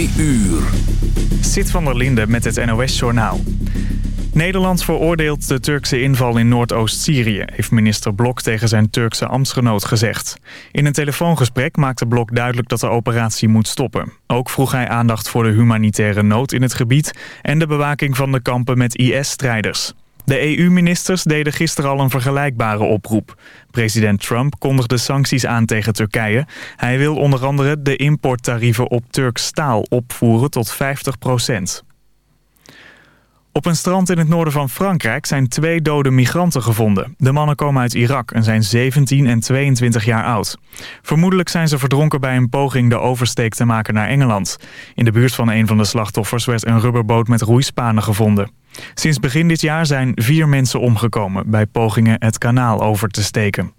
Uur. Zit van der Linde met het NOS-journaal. Nederland veroordeelt de Turkse inval in Noordoost-Syrië... heeft minister Blok tegen zijn Turkse ambtsgenoot gezegd. In een telefoongesprek maakte Blok duidelijk dat de operatie moet stoppen. Ook vroeg hij aandacht voor de humanitaire nood in het gebied... en de bewaking van de kampen met IS-strijders. De EU-ministers deden gisteren al een vergelijkbare oproep. President Trump kondigde sancties aan tegen Turkije. Hij wil onder andere de importtarieven op Turks staal opvoeren tot 50 procent. Op een strand in het noorden van Frankrijk zijn twee dode migranten gevonden. De mannen komen uit Irak en zijn 17 en 22 jaar oud. Vermoedelijk zijn ze verdronken bij een poging de oversteek te maken naar Engeland. In de buurt van een van de slachtoffers werd een rubberboot met roeispanen gevonden. Sinds begin dit jaar zijn vier mensen omgekomen bij pogingen het kanaal over te steken.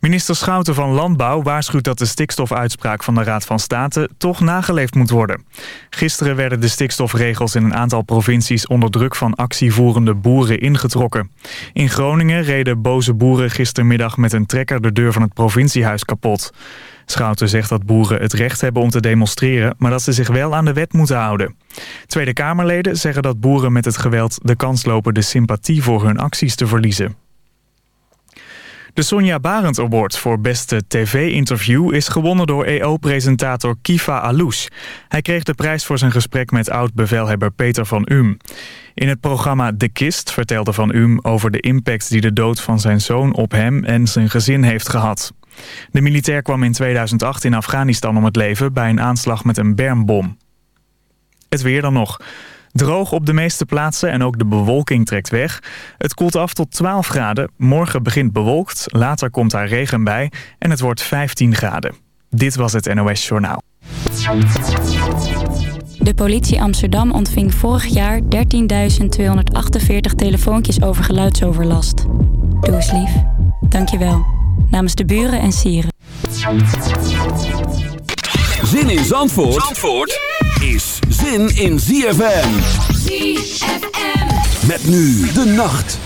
Minister Schouten van Landbouw waarschuwt dat de stikstofuitspraak van de Raad van State toch nageleefd moet worden. Gisteren werden de stikstofregels in een aantal provincies onder druk van actievoerende boeren ingetrokken. In Groningen reden boze boeren gistermiddag met een trekker de deur van het provinciehuis kapot. Schouten zegt dat boeren het recht hebben om te demonstreren, maar dat ze zich wel aan de wet moeten houden. Tweede Kamerleden zeggen dat boeren met het geweld de kans lopen de sympathie voor hun acties te verliezen. De Sonja Barend Award voor beste tv-interview is gewonnen door EO-presentator Kifa Alouche. Hij kreeg de prijs voor zijn gesprek met oud-bevelhebber Peter van Um. In het programma De Kist vertelde Van Um over de impact die de dood van zijn zoon op hem en zijn gezin heeft gehad. De militair kwam in 2008 in Afghanistan om het leven bij een aanslag met een bermbom. Het weer dan nog. Droog op de meeste plaatsen en ook de bewolking trekt weg. Het koelt af tot 12 graden. Morgen begint bewolkt, later komt daar regen bij en het wordt 15 graden. Dit was het NOS Journaal. De politie Amsterdam ontving vorig jaar 13.248 telefoontjes over geluidsoverlast. Doe eens lief. Dankjewel. Namens de buren en sieren. Zin in Zandvoort, Zandvoort? is zin in ZFM. ZFM. Met nu de nacht.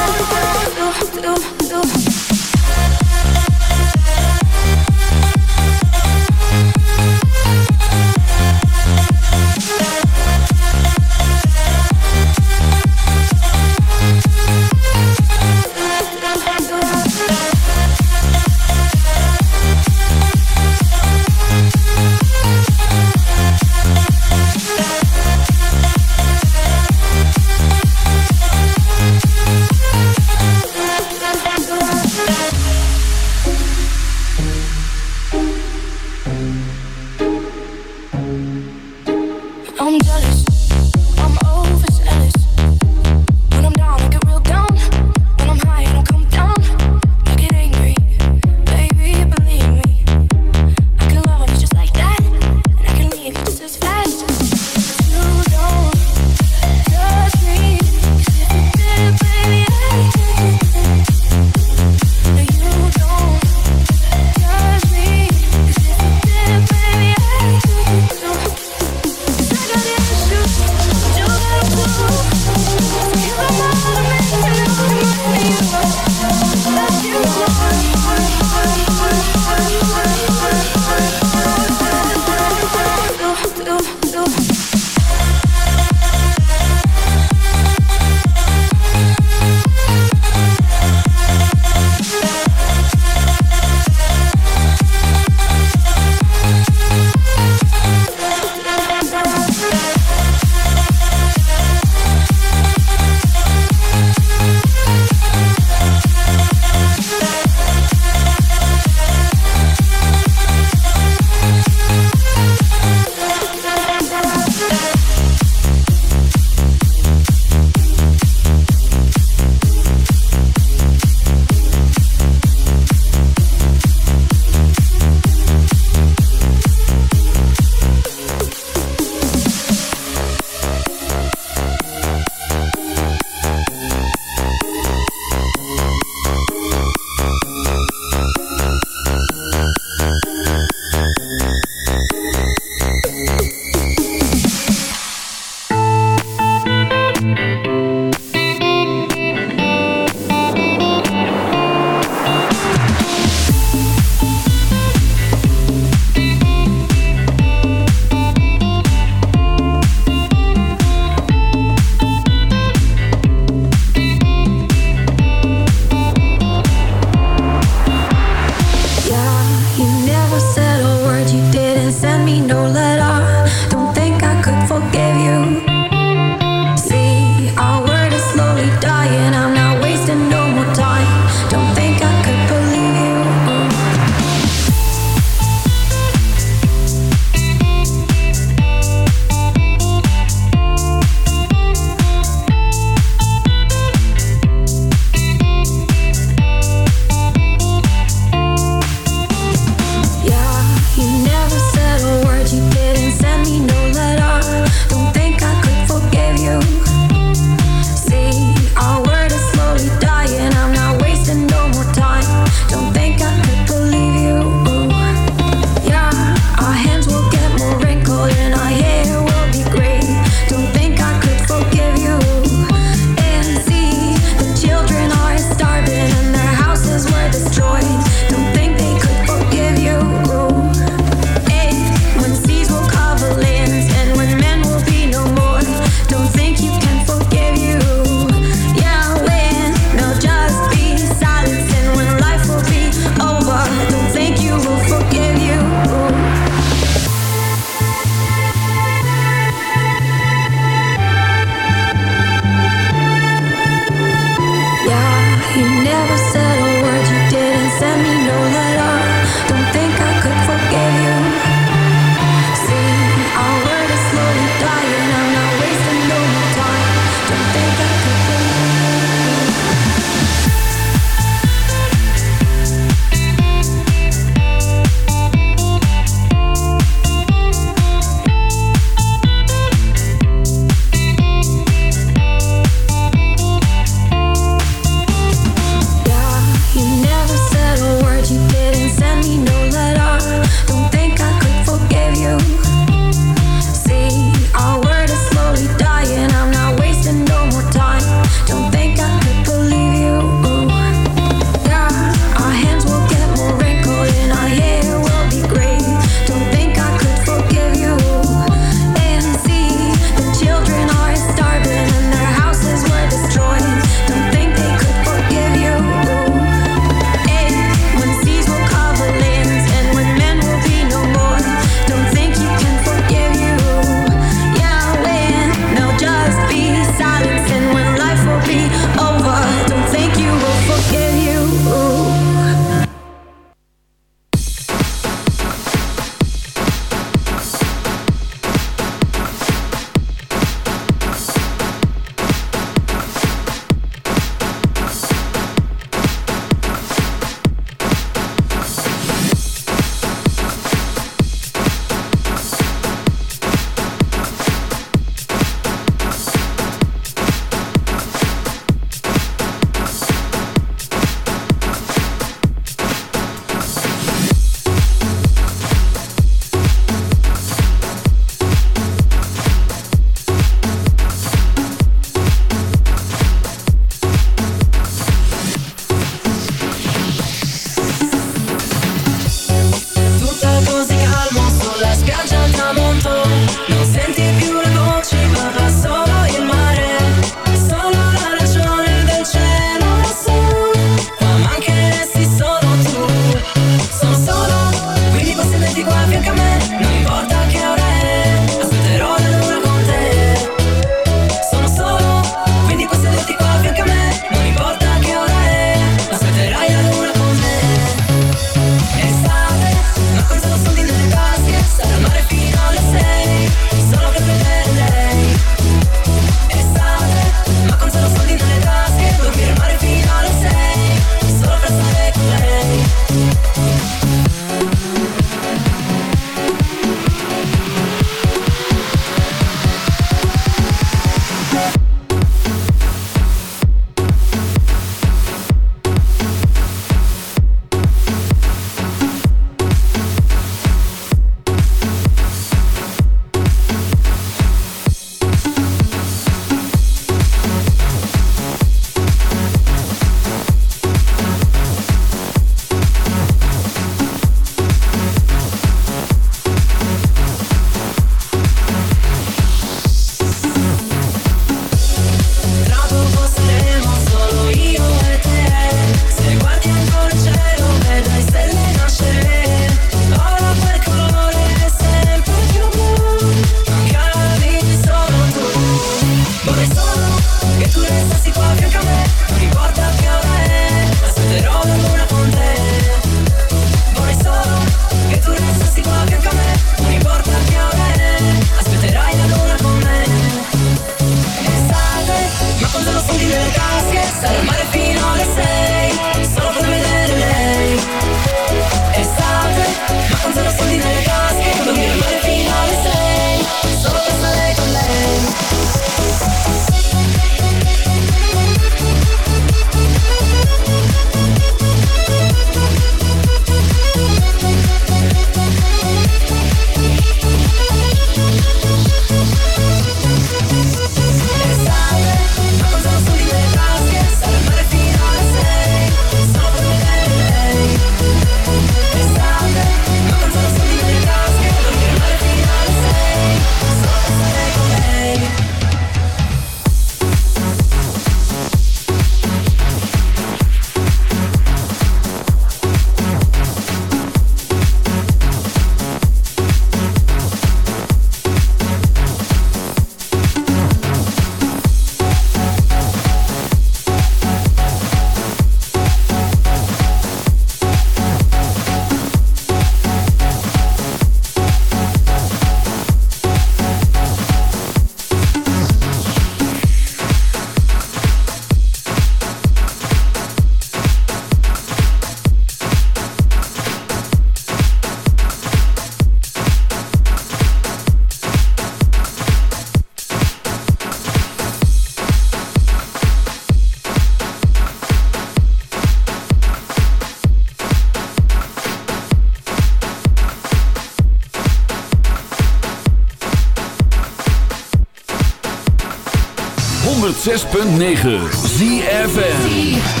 106.9 ZFN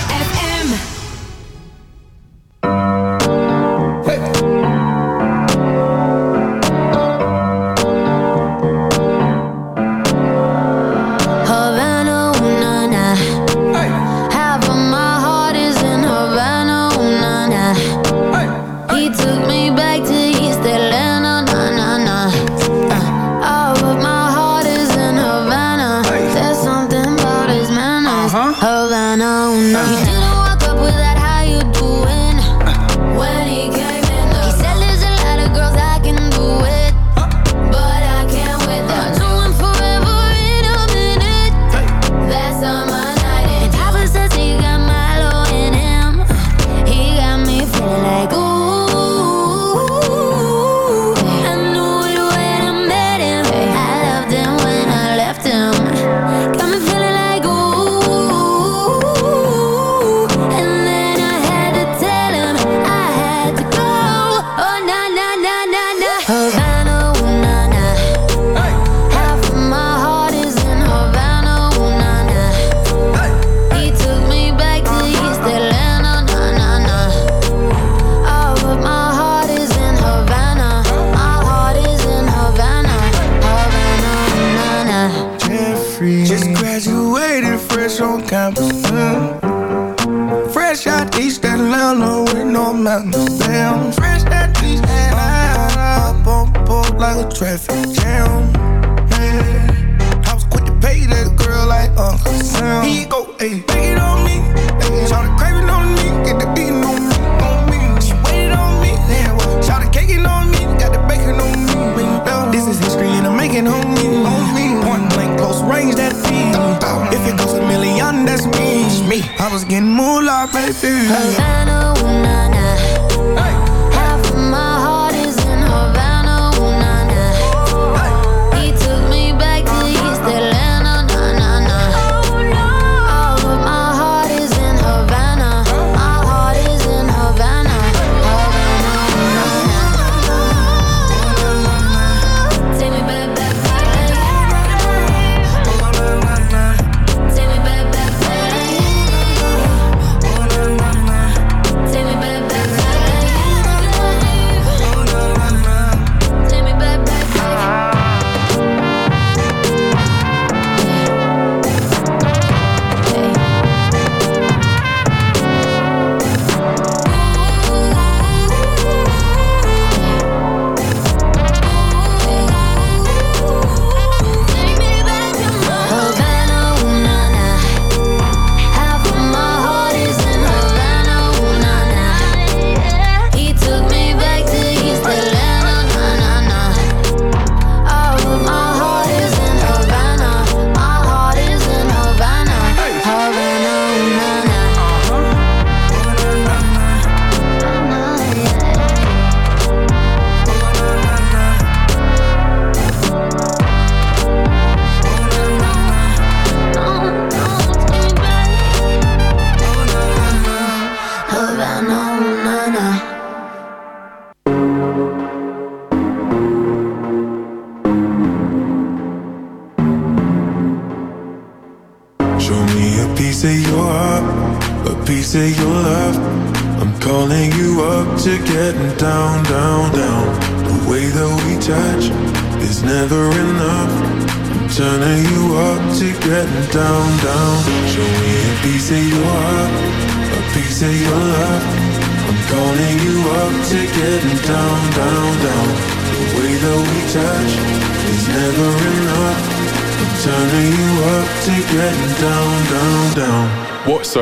baby. Havana,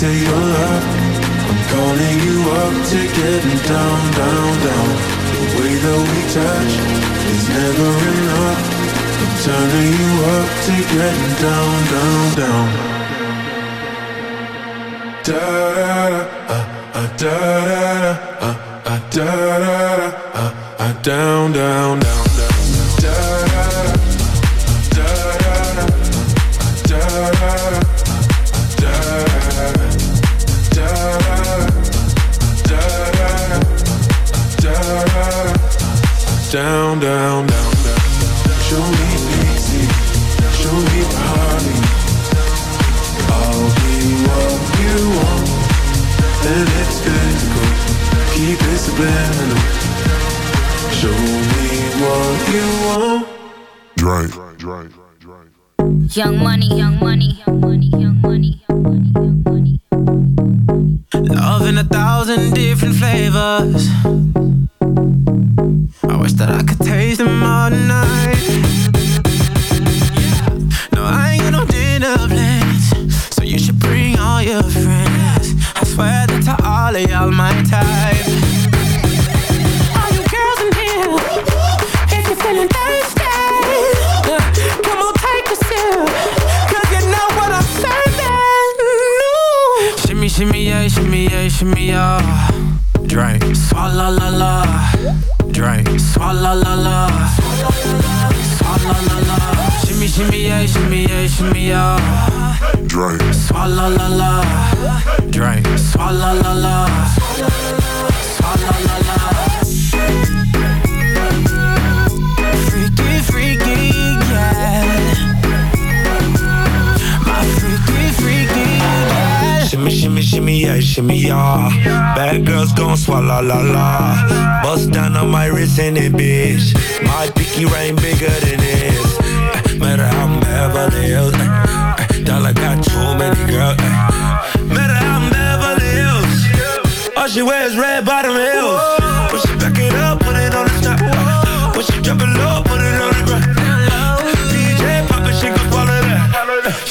Say your love. I'm calling you up to getting down, down, down. The way that we touch is never enough. I'm turning you up to getting down, down, down. Da da da, uh, uh, da da da, uh, uh, da da da, uh, uh, down, down, down. Down, down, down, down. Show me pity, show me party. I'll be what you want, and it's physical. Keep it subliminal. Show me what you want. Drink, drink, drink. Young money, young money, young money, young money, young money, young money. Love in a thousand different flavors Drink. Swalla la la. Drink. Swalla la la. Swalla la la. Freaky, freaky, yeah. My freaky, freaky, yeah. Shimmy, shimmy, shimmy, yeah, shimmy, yeah. Bad girls gon' swallow la la. Bust down on my wrist and it, bitch. My pinky ring bigger than this. Uh, matter how I'm Beverly Hills. Uh, dollar got too many girls. Uh, matter how I'm Beverly Hills. All she wears red bottom heels. When she back it up, put it on the top. When she drop it low, put it on the ground. PJ poppin', she gon' swallow that.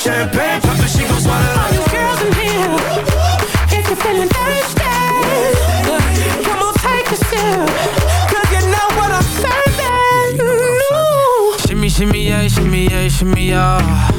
Champagne poppin', she gon' swallow that. All you girls in here, if you're feeling thirsty Cause you know what I'm serving. Ooh. Shimmy, shimmy, yeah, shimmy, yeah, shimmy, yeah.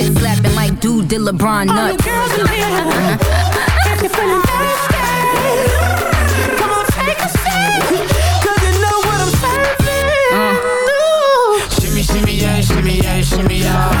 slapping like dude did LeBron nuts. If you're feeling thirsty, come on, take a you know what I'm serving. Uh. Shimmy, shimmy, yeah, shimmy, yeah, shimmy, yeah.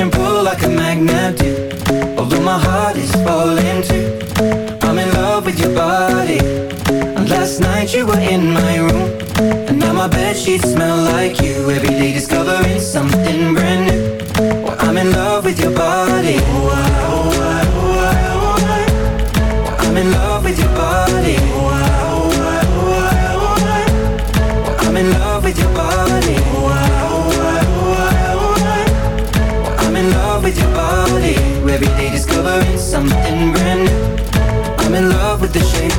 and pull like a magnet. Do Although my heart is falling too. I'm in love with your body. And last night you were in my room. And now my bed sheets smell like you. Every day discovering something brand new. Well, I'm in love with your body. Oh, I, oh, I, oh, I, oh, I. Well, I'm in love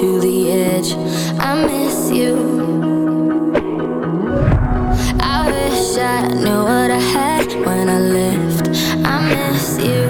To the edge. I miss you. I wish I knew what I had when I left. I miss you.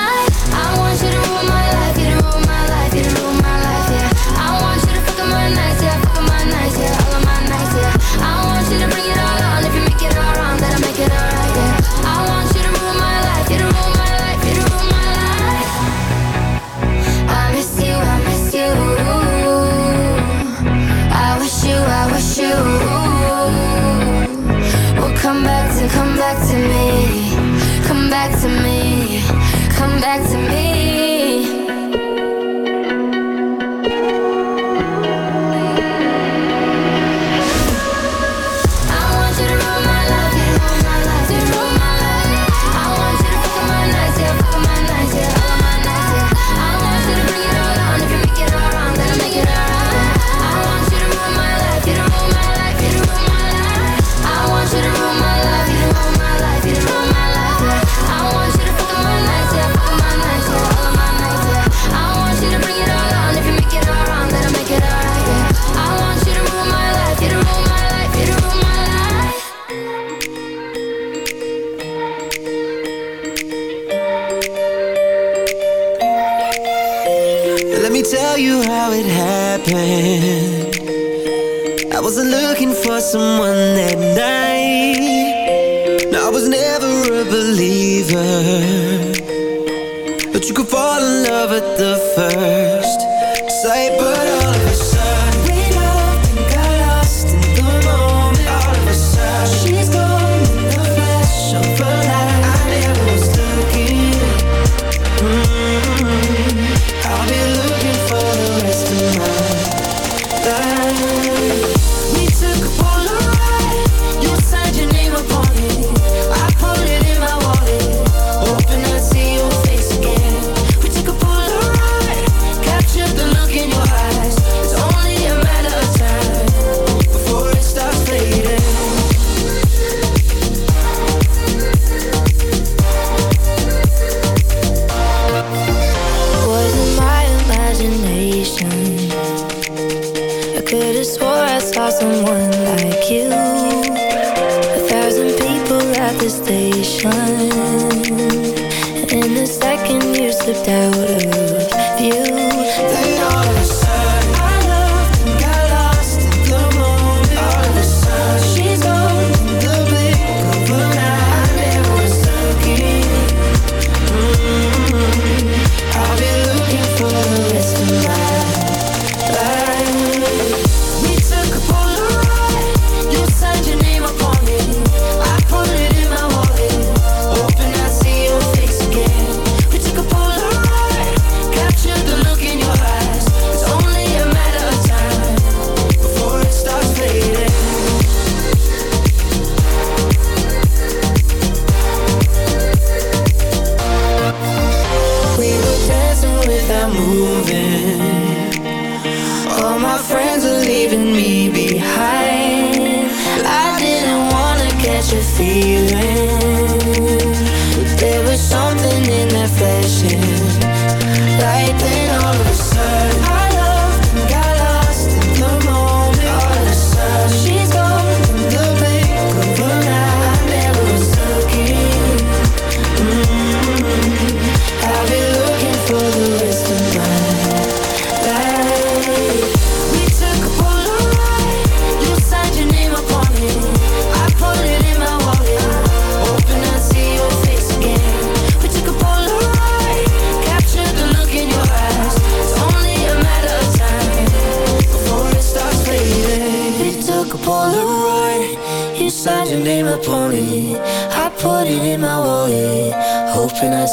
Back to me. you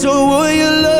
so will you love